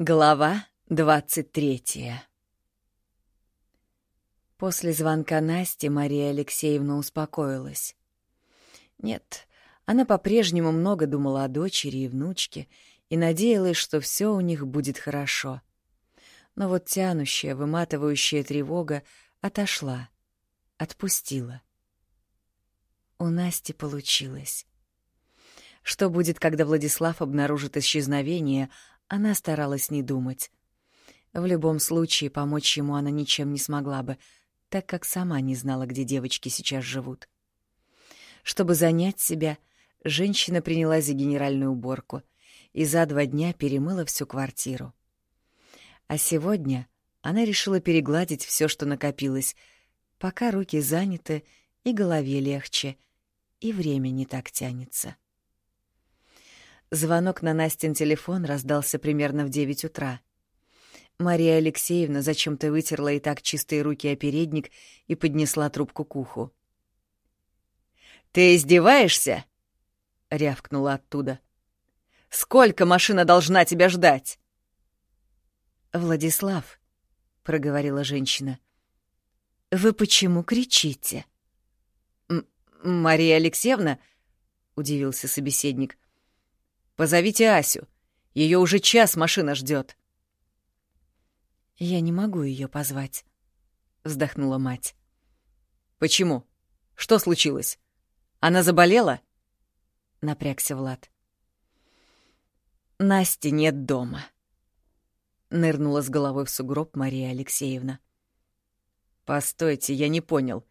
Глава двадцать третья После звонка Насти Мария Алексеевна успокоилась. Нет, она по-прежнему много думала о дочери и внучке и надеялась, что все у них будет хорошо. Но вот тянущая, выматывающая тревога отошла, отпустила. У Насти получилось. Что будет, когда Владислав обнаружит исчезновение, она старалась не думать. В любом случае, помочь ему она ничем не смогла бы, так как сама не знала, где девочки сейчас живут. Чтобы занять себя, женщина принялась за генеральную уборку и за два дня перемыла всю квартиру. А сегодня она решила перегладить все, что накопилось, пока руки заняты и голове легче, и время не так тянется. Звонок на Настин телефон раздался примерно в девять утра. Мария Алексеевна зачем-то вытерла и так чистые руки о передник и поднесла трубку к уху. «Ты издеваешься?» — рявкнула оттуда. «Сколько машина должна тебя ждать?» «Владислав», — проговорила женщина, — «вы почему кричите?» «Мария Алексеевна?» — удивился собеседник. Позовите Асю. Ее уже час машина ждет. Я не могу ее позвать, вздохнула мать. Почему? Что случилось? Она заболела? Напрягся Влад. Насти нет дома. Нырнула с головой в сугроб Мария Алексеевна. Постойте, я не понял.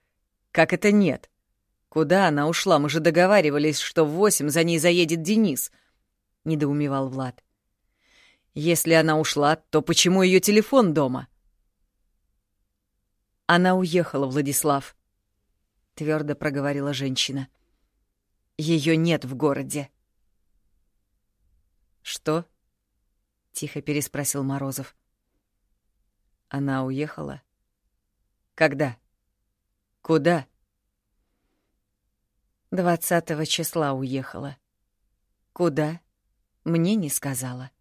Как это нет? Куда она ушла? Мы же договаривались, что в восемь за ней заедет Денис — недоумевал Влад. Если она ушла, то почему ее телефон дома? Она уехала, Владислав, твердо проговорила женщина. Ее нет в городе. Что? тихо переспросил Морозов. Она уехала? Когда? Куда? Двадцатого числа уехала. Куда? Мне не сказала.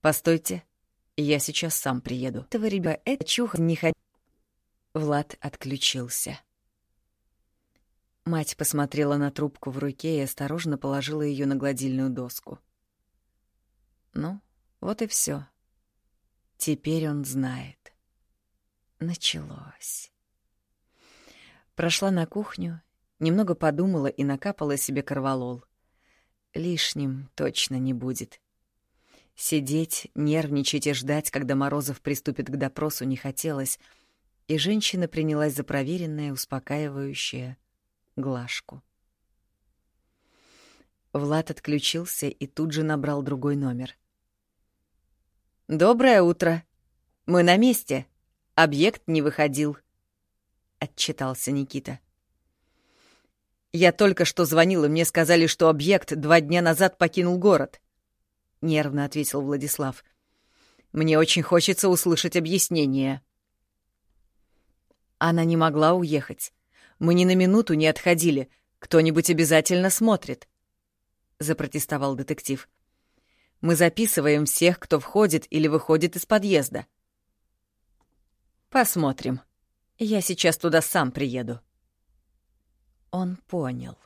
«Постойте, я сейчас сам приеду». «Этого ребя, это чух не хоть...» Влад отключился. Мать посмотрела на трубку в руке и осторожно положила ее на гладильную доску. Ну, вот и все. Теперь он знает. Началось. Прошла на кухню, немного подумала и накапала себе корвалол. Лишним точно не будет. Сидеть, нервничать и ждать, когда Морозов приступит к допросу, не хотелось, и женщина принялась за проверенное, успокаивающее глажку. Влад отключился и тут же набрал другой номер. «Доброе утро. Мы на месте. Объект не выходил», — отчитался Никита. Я только что звонил, и мне сказали, что объект два дня назад покинул город. Нервно ответил Владислав. Мне очень хочется услышать объяснение. Она не могла уехать. Мы ни на минуту не отходили. Кто-нибудь обязательно смотрит. Запротестовал детектив. Мы записываем всех, кто входит или выходит из подъезда. Посмотрим. Я сейчас туда сам приеду. Он понял.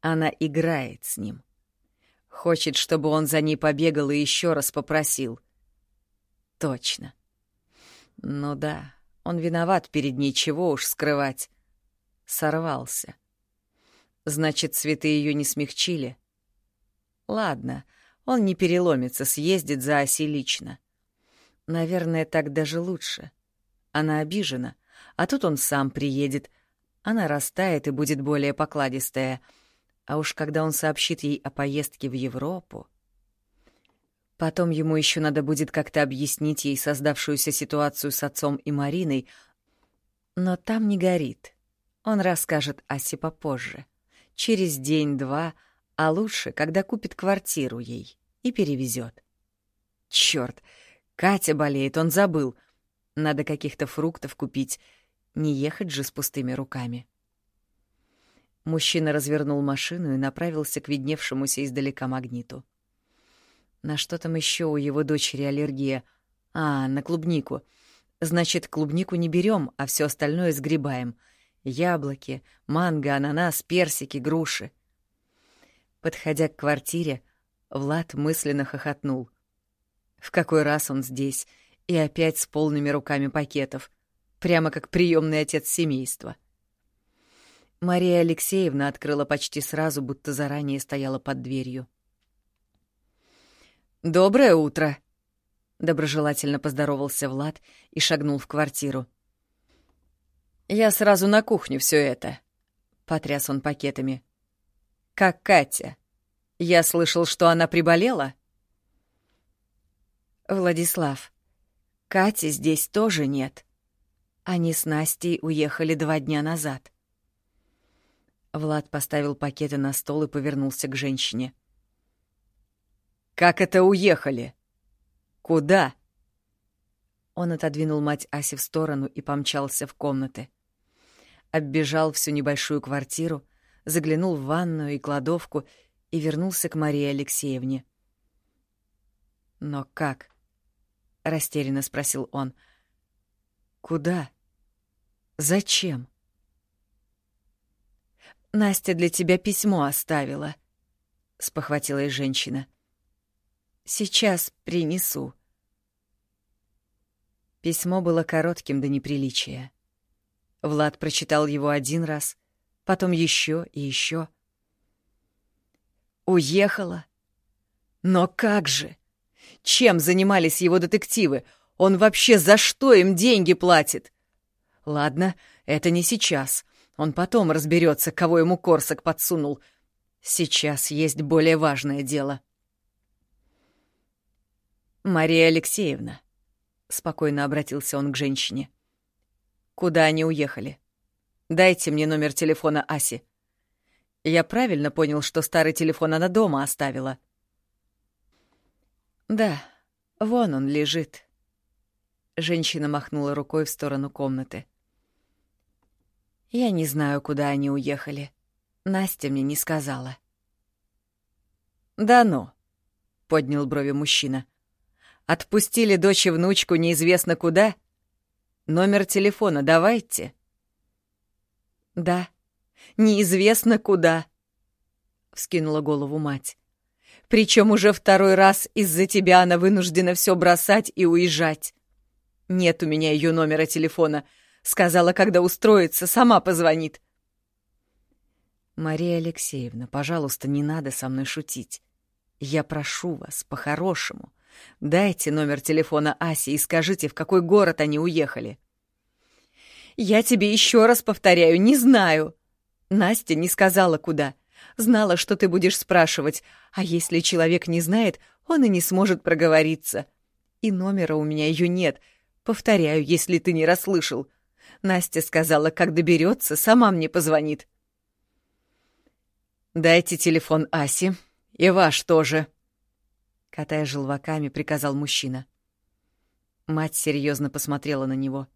Она играет с ним. Хочет, чтобы он за ней побегал и еще раз попросил. Точно. Ну да, он виноват перед ней, чего уж скрывать. Сорвался. Значит, цветы ее не смягчили. Ладно, он не переломится, съездит за оси лично. Наверное, так даже лучше. Она обижена, а тут он сам приедет, она растает и будет более покладистая. А уж когда он сообщит ей о поездке в Европу... Потом ему еще надо будет как-то объяснить ей создавшуюся ситуацию с отцом и Мариной, но там не горит. Он расскажет Асе попозже. Через день-два, а лучше, когда купит квартиру ей и перевезет. Черт, Катя болеет, он забыл. Надо каких-то фруктов купить — не ехать же с пустыми руками. Мужчина развернул машину и направился к видневшемуся издалека магниту. На что там еще у его дочери аллергия? А, на клубнику. Значит, клубнику не берем, а все остальное сгребаем. Яблоки, манго, ананас, персики, груши. Подходя к квартире, Влад мысленно хохотнул. В какой раз он здесь, и опять с полными руками пакетов, прямо как приемный отец семейства. Мария Алексеевна открыла почти сразу, будто заранее стояла под дверью. «Доброе утро!» — доброжелательно поздоровался Влад и шагнул в квартиру. «Я сразу на кухню все это», — потряс он пакетами. «Как Катя? Я слышал, что она приболела?» «Владислав, Кати здесь тоже нет. Они с Настей уехали два дня назад». Влад поставил пакеты на стол и повернулся к женщине. Как это уехали? Куда? Он отодвинул мать Аси в сторону и помчался в комнаты. Оббежал всю небольшую квартиру, заглянул в ванную и кладовку и вернулся к Марии Алексеевне. «Но как?» — растерянно спросил он. «Куда? Зачем?» «Настя для тебя письмо оставила», — спохватилась женщина. — Сейчас принесу. Письмо было коротким до неприличия. Влад прочитал его один раз, потом еще и еще. Уехала? Но как же? Чем занимались его детективы? Он вообще за что им деньги платит? Ладно, это не сейчас. Он потом разберется, кого ему Корсак подсунул. Сейчас есть более важное дело. «Мария Алексеевна», — спокойно обратился он к женщине. «Куда они уехали? Дайте мне номер телефона Аси. Я правильно понял, что старый телефон она дома оставила?» «Да, вон он лежит». Женщина махнула рукой в сторону комнаты. «Я не знаю, куда они уехали. Настя мне не сказала». «Да ну», — поднял брови мужчина. Отпустили дочь и внучку неизвестно куда? Номер телефона давайте. Да, неизвестно куда, вскинула голову мать. Причем уже второй раз из-за тебя она вынуждена все бросать и уезжать. Нет у меня ее номера телефона. Сказала, когда устроится, сама позвонит. Мария Алексеевна, пожалуйста, не надо со мной шутить. Я прошу вас, по-хорошему. Дайте номер телефона Аси и скажите, в какой город они уехали. Я тебе еще раз повторяю, не знаю. Настя не сказала, куда. Знала, что ты будешь спрашивать, а если человек не знает, он и не сможет проговориться. И номера у меня ее нет. Повторяю, если ты не расслышал. Настя сказала, как доберется, сама мне позвонит. «Дайте телефон Аси. И ваш тоже», Катая желваками, приказал мужчина. Мать серьезно посмотрела на него.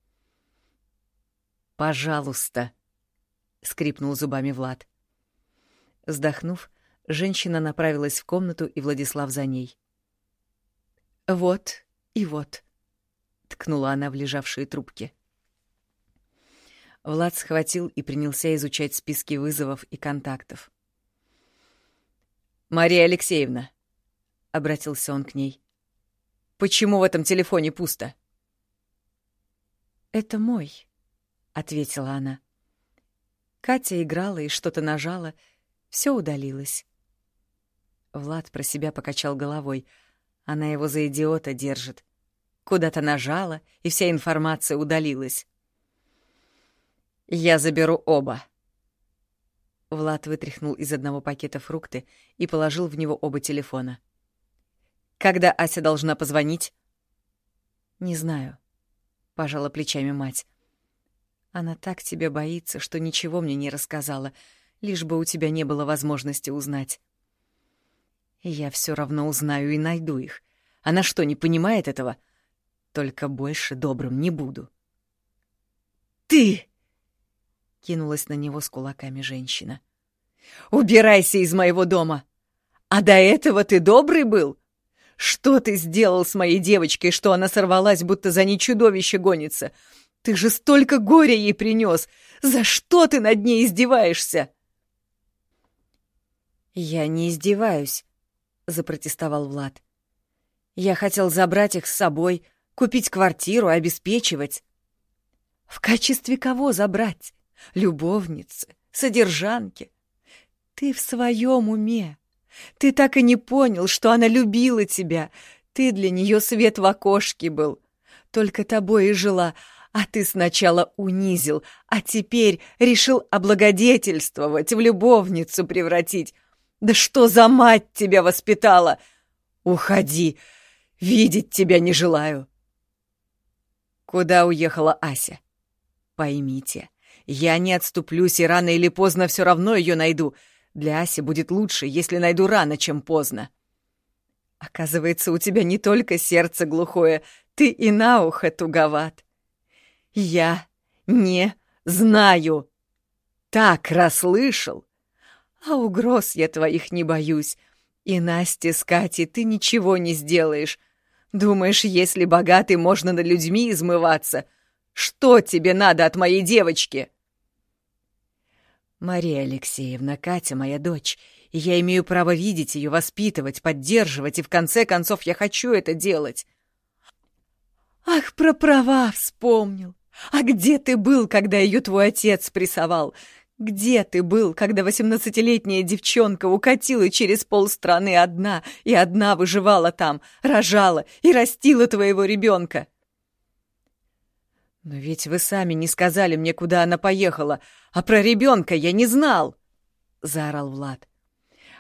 «Пожалуйста», — скрипнул зубами Влад. Вздохнув, женщина направилась в комнату, и Владислав за ней. «Вот и вот», — ткнула она в лежавшие трубки. Влад схватил и принялся изучать списки вызовов и контактов. «Мария Алексеевна, обратился он к ней. Почему в этом телефоне пусто? Это мой, ответила она. Катя играла и что-то нажала, все удалилось. Влад про себя покачал головой. Она его за идиота держит. Куда-то нажала, и вся информация удалилась. «Я заберу оба». Влад вытряхнул из одного пакета фрукты и положил в него оба телефона. Когда Ася должна позвонить? Не знаю, пожала плечами мать. Она так тебя боится, что ничего мне не рассказала, лишь бы у тебя не было возможности узнать. Я все равно узнаю и найду их. Она что, не понимает этого? Только больше добрым не буду. Ты! Кинулась на него с кулаками женщина. Убирайся из моего дома! А до этого ты добрый был? Что ты сделал с моей девочкой, что она сорвалась, будто за ней чудовище гонится? Ты же столько горя ей принес! За что ты над ней издеваешься?» «Я не издеваюсь», — запротестовал Влад. «Я хотел забрать их с собой, купить квартиру, обеспечивать». «В качестве кого забрать? Любовницы, содержанки? Ты в своем уме. Ты так и не понял, что она любила тебя. Ты для нее свет в окошке был. Только тобой и жила, а ты сначала унизил, а теперь решил облагодетельствовать, в любовницу превратить. Да что за мать тебя воспитала? Уходи, видеть тебя не желаю. Куда уехала Ася? Поймите, я не отступлюсь, и рано или поздно все равно ее найду — для Аси будет лучше, если найду рано, чем поздно. Оказывается, у тебя не только сердце глухое, ты и на ухо туговат. Я не знаю. Так расслышал. А угроз я твоих не боюсь. И Насте с Катей ты ничего не сделаешь. Думаешь, если богатый, можно над людьми измываться? Что тебе надо от моей девочки?» «Мария Алексеевна, Катя моя дочь, и я имею право видеть ее, воспитывать, поддерживать, и в конце концов я хочу это делать». «Ах, про права вспомнил! А где ты был, когда ее твой отец прессовал? Где ты был, когда восемнадцатилетняя девчонка укатила через полстраны одна, и одна выживала там, рожала и растила твоего ребенка?» «Но ведь вы сами не сказали мне, куда она поехала, а про ребенка я не знал!» — заорал Влад.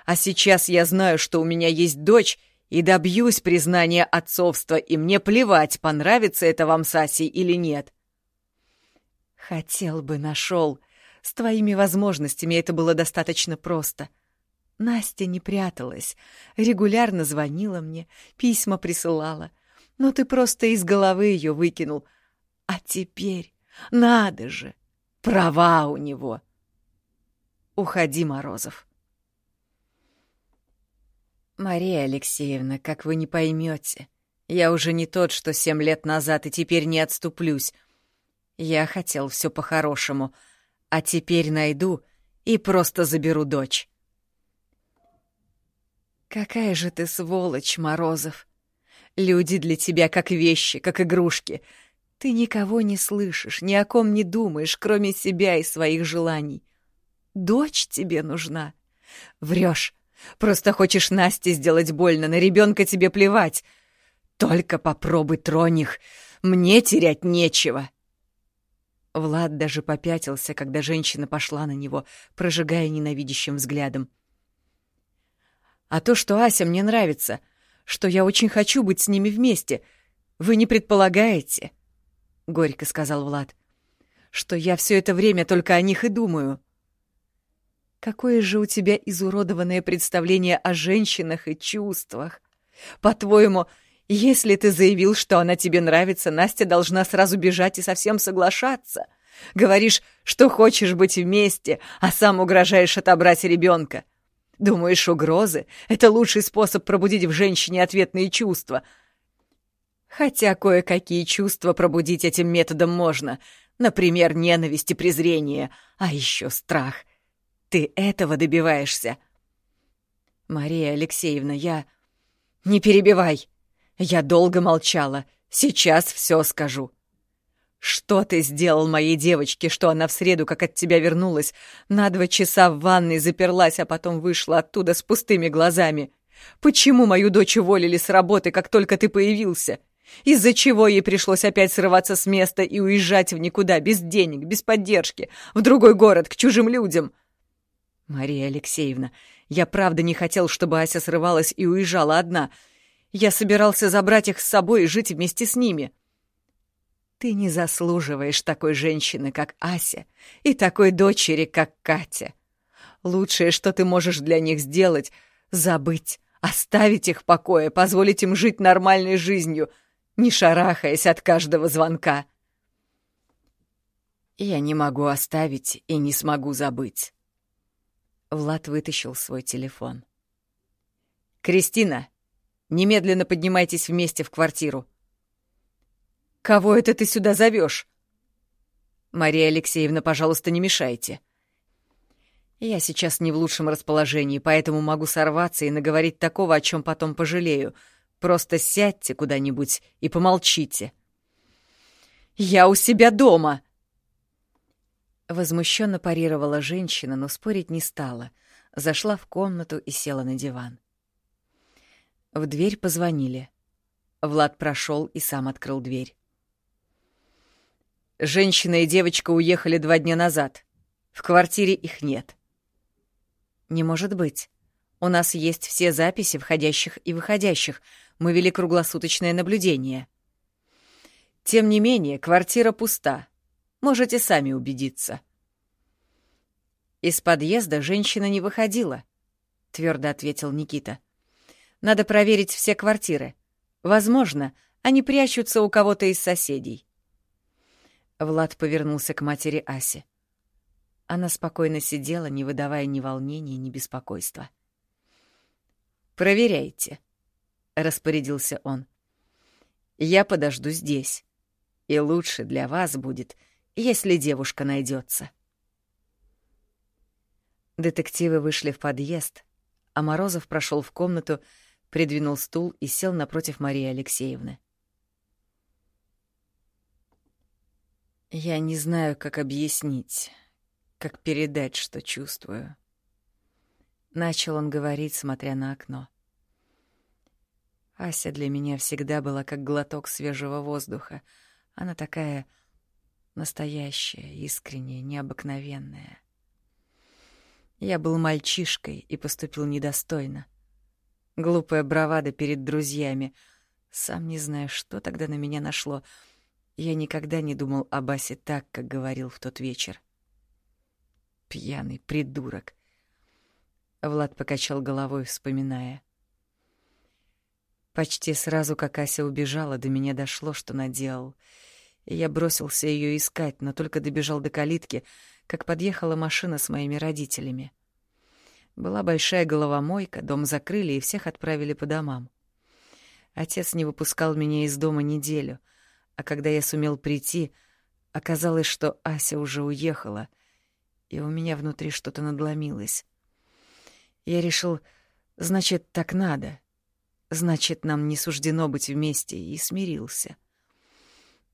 «А сейчас я знаю, что у меня есть дочь, и добьюсь признания отцовства, и мне плевать, понравится это вам с Асей или нет». «Хотел бы, нашел. С твоими возможностями это было достаточно просто». Настя не пряталась, регулярно звонила мне, письма присылала. Но ты просто из головы ее выкинул, а теперь, надо же, права у него. Уходи, Морозов. Мария Алексеевна, как вы не поймете, я уже не тот, что семь лет назад, и теперь не отступлюсь. Я хотел все по-хорошему, а теперь найду и просто заберу дочь. Какая же ты сволочь, Морозов! Люди для тебя как вещи, как игрушки — ты никого не слышишь, ни о ком не думаешь, кроме себя и своих желаний. Дочь тебе нужна. Врешь. Просто хочешь Насте сделать больно, на ребенка тебе плевать. Только попробуй тронь их. Мне терять нечего. Влад даже попятился, когда женщина пошла на него, прожигая ненавидящим взглядом. А то, что Ася мне нравится, что я очень хочу быть с ними вместе, вы не предполагаете. —— горько сказал Влад, — «что я все это время только о них и думаю». «Какое же у тебя изуродованное представление о женщинах и чувствах! По-твоему, если ты заявил, что она тебе нравится, Настя должна сразу бежать и совсем соглашаться. Говоришь, что хочешь быть вместе, а сам угрожаешь отобрать ребенка. Думаешь, угрозы — это лучший способ пробудить в женщине ответные чувства — Хотя кое-какие чувства пробудить этим методом можно. Например, ненависть и презрение, а еще страх. Ты этого добиваешься. Мария Алексеевна, я... Не перебивай. Я долго молчала. Сейчас все скажу. Что ты сделал моей девочке, что она в среду, как от тебя вернулась, на два часа в ванной заперлась, а потом вышла оттуда с пустыми глазами? Почему мою дочь уволили с работы, как только ты появился?» Из-за чего ей пришлось опять срываться с места и уезжать в никуда, без денег, без поддержки, в другой город, к чужим людям. Мария Алексеевна, я правда не хотел, чтобы Ася срывалась и уезжала одна. Я собирался забрать их с собой и жить вместе с ними. Ты не заслуживаешь такой женщины, как Ася, и такой дочери, как Катя. Лучшее, что ты можешь для них сделать — забыть, оставить их в покое, позволить им жить нормальной жизнью — не шарахаясь от каждого звонка. Я не могу оставить и не смогу забыть. Влад вытащил свой телефон. «Кристина, Немедленно поднимайтесь вместе в квартиру. Кого это ты сюда зовешь? Мария Алексеевна, пожалуйста, не мешайте. Я сейчас не в лучшем расположении, поэтому могу сорваться и наговорить такого, о чем потом пожалею. Просто сядьте куда-нибудь и помолчите. Я у себя дома! Возмущенно парировала женщина, но спорить не стала. Зашла в комнату и села на диван. В дверь позвонили. Влад прошел и сам открыл дверь. Женщина и девочка уехали два дня назад. В квартире их нет. Не может быть. У нас есть все записи входящих и выходящих. Мы вели круглосуточное наблюдение. Тем не менее, квартира пуста. Можете сами убедиться. Из подъезда женщина не выходила, твердо ответил Никита. Надо проверить все квартиры. Возможно, они прячутся у кого-то из соседей. Влад повернулся к матери Асе. Она спокойно сидела, не выдавая ни волнения, ни беспокойства. «Проверяйте», — распорядился он. «Я подожду здесь, и лучше для вас будет, если девушка найдется. Детективы вышли в подъезд, а Морозов прошел в комнату, придвинул стул и сел напротив Марии Алексеевны. «Я не знаю, как объяснить, как передать, что чувствую». Начал он говорить, смотря на окно. Ася для меня всегда была как глоток свежего воздуха. Она такая настоящая, искренняя, необыкновенная. Я был мальчишкой и поступил недостойно. Глупая бравада перед друзьями. Сам не знаю, что тогда на меня нашло. Я никогда не думал о Басе так, как говорил в тот вечер. Пьяный придурок. Влад покачал головой, вспоминая. Почти сразу, как Ася убежала, до меня дошло, что наделал. Я бросился ее искать, но только добежал до калитки, как подъехала машина с моими родителями. Была большая головомойка, дом закрыли и всех отправили по домам. Отец не выпускал меня из дома неделю, а когда я сумел прийти, оказалось, что Ася уже уехала, и у меня внутри что-то надломилось. Я решил, значит, так надо, значит, нам не суждено быть вместе, и смирился.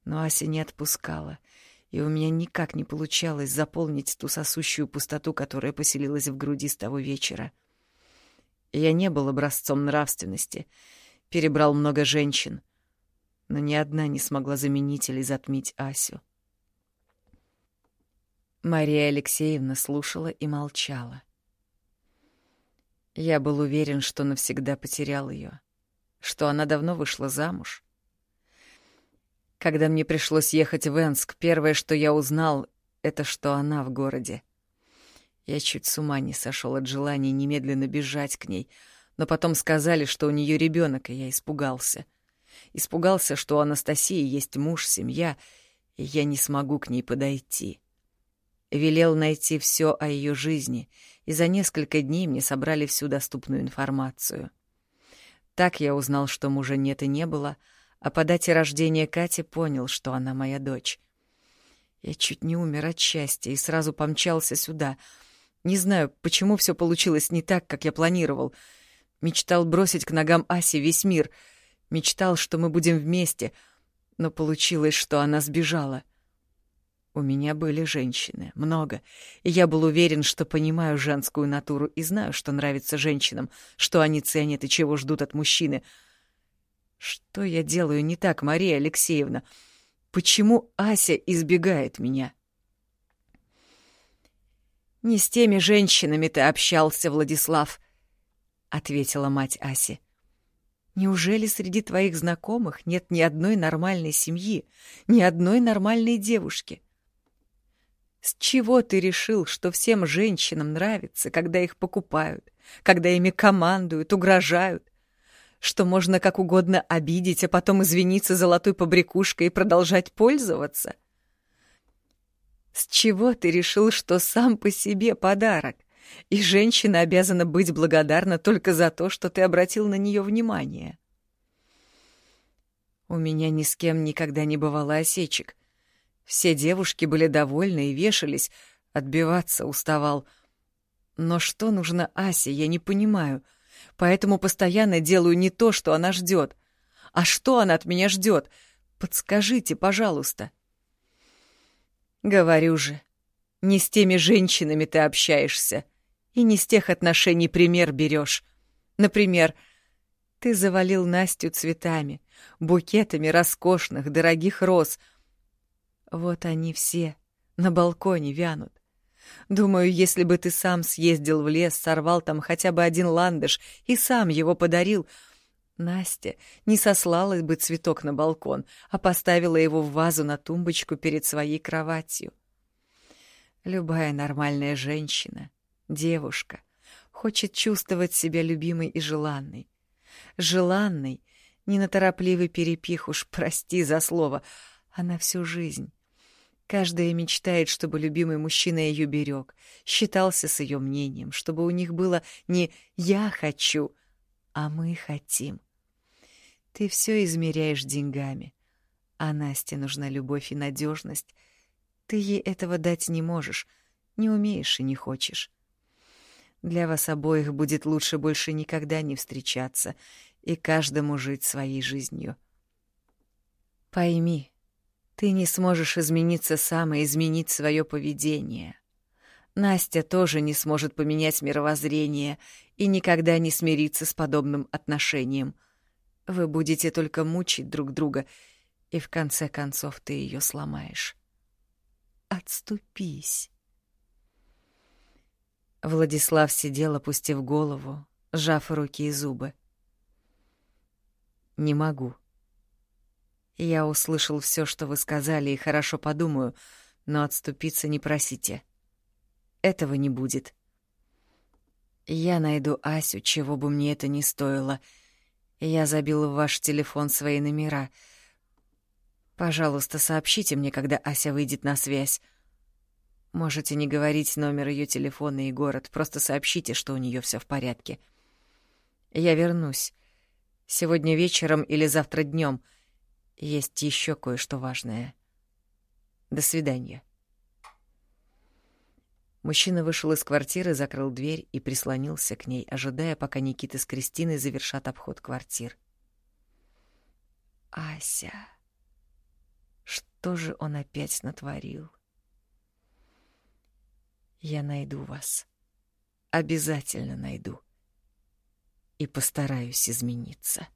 Но Ася не отпускала — и у меня никак не получалось заполнить ту сосущую пустоту, которая поселилась в груди с того вечера. Я не был образцом нравственности, перебрал много женщин, но ни одна не смогла заменить или затмить Асю. Мария Алексеевна слушала и молчала. Я был уверен, что навсегда потерял ее, что она давно вышла замуж, когда мне пришлось ехать в Энск, первое, что я узнал, это что она в городе. Я чуть с ума не сошел от желания немедленно бежать к ней, но потом сказали, что у нее ребенок, и я испугался. Испугался, что у Анастасии есть муж, семья, и я не смогу к ней подойти. Велел найти все о ее жизни, и за несколько дней мне собрали всю доступную информацию. Так я узнал, что мужа нет и не было — а по дате рождения Кати понял, что она моя дочь. Я чуть не умер от счастья и сразу помчался сюда. Не знаю, почему все получилось не так, как я планировал. Мечтал бросить к ногам Аси весь мир. Мечтал, что мы будем вместе. Но получилось, что она сбежала. У меня были женщины, много, и я был уверен, что понимаю женскую натуру и знаю, что нравится женщинам, что они ценят и чего ждут от мужчины — что я делаю не так, Мария Алексеевна? Почему Ася избегает меня? Не с теми женщинами ты общался, Владислав, ответила мать Аси. Неужели среди твоих знакомых нет ни одной нормальной семьи, ни одной нормальной девушки? С чего ты решил, что всем женщинам нравится, когда их покупают, когда ими командуют, угрожают? что можно как угодно обидеть, а потом извиниться золотой побрякушкой и продолжать пользоваться? С чего ты решил, что сам по себе подарок, и женщина обязана быть благодарна только за то, что ты обратил на нее внимание? — У меня ни с кем никогда не бывало осечек. Все девушки были довольны и вешались, отбиваться уставал. Но что нужно Асе, я не понимаю. Поэтому постоянно делаю не то, что она ждет. А что она от меня ждет? Подскажите, пожалуйста. Говорю же, не с теми женщинами ты общаешься, и не с тех отношений пример берешь. Например, ты завалил Настю цветами, букетами роскошных, дорогих роз. Вот они все на балконе вянут. Думаю, если бы ты сам съездил в лес, сорвал там хотя бы один ландыш и сам его подарил, Настя не сослала бы цветок на балкон, а поставила его в вазу на тумбочку перед своей кроватью. Любая нормальная женщина, девушка, хочет чувствовать себя любимой и желанной. Желанной, не на торопливый перепих уж, прости за слово, а на всю жизнь. Каждая мечтает, чтобы любимый мужчина ее берег, считался с ее мнением, чтобы у них было не «я хочу», а «мы хотим». Ты все измеряешь деньгами, а Насте нужна любовь и надежность. Ты ей этого дать не можешь, не умеешь и не хочешь. Для вас обоих будет лучше больше никогда не встречаться и каждому жить своей жизнью. Пойми, ты не сможешь измениться сам и изменить свое поведение. Настя тоже не сможет поменять мировоззрение и никогда не смириться с подобным отношением. Вы будете только мучить друг друга, и в конце концов ты ее сломаешь. Отступись. Владислав сидел, опустив голову, сжав руки и зубы. «Не могу», я услышал все, что вы сказали, и хорошо подумаю, но отступиться не просите. Этого не будет. Я найду Асю, чего бы мне это ни стоило. Я забил в ваш телефон свои номера. Пожалуйста, сообщите мне, когда Ася выйдет на связь. Можете не говорить номер ее телефона и город, просто сообщите, что у нее все в порядке. Я вернусь. Сегодня вечером или завтра днем — есть еще кое-что важное. До свидания. Мужчина вышел из квартиры, закрыл дверь и прислонился к ней, ожидая, пока Никита с Кристиной завершат обход квартир. Ася. Что же он опять натворил? Я найду вас. Обязательно найду. И постараюсь измениться.